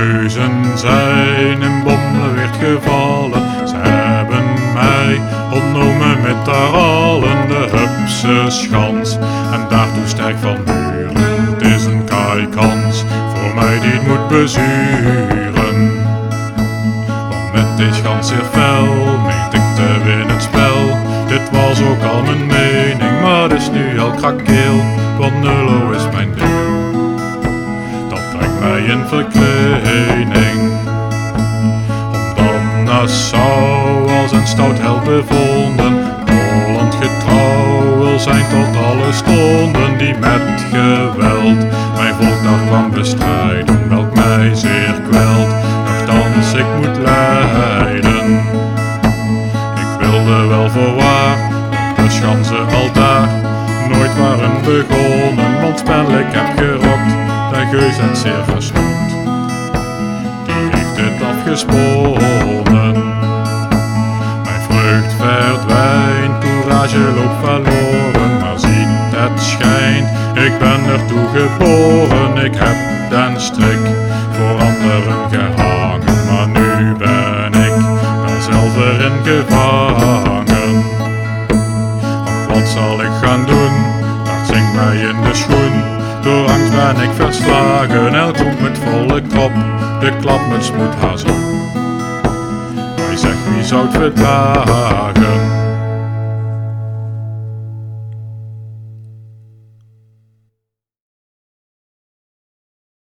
Geuzen zijn in Bommelen werd gevallen. Ze hebben mij ontnomen met daar allen de Hupse schans. En daartoe sterk van muren, het is een kaikans voor mij die het moet bezuren. Want met dit schans zeer fel, meent ik te winnen spel. Dit was ook al mijn mening, maar is nu al krakkeel, want ding mij in verkleining. Omdat Nassau als een stout held bevonden, Holland getrouw wil zijn tot alle stonden die met geweld mijn volk kwam bestrijden, welk mij zeer kwelt, nochtans ik moet lijden. Ik wilde wel voorwaar, de schansen altaar, nooit waren begonnen, want spel ik heb de geus en zeer gesnood. Die heeft het afgesponnen. Mijn vreugd verdwijnt, courage loopt verloren. Maar ziet het schijnt, ik ben ertoe geboren. Ik heb den strik voor anderen gehangen. Maar nu ben ik er zelf erin gevangen. wat zal ik gaan doen? Dat zingt mij in de schoen. Door angst ben ik verslagen, elk roep met volle kop, de klapmuts moet hazen. Hij zegt wie zou het verdragen?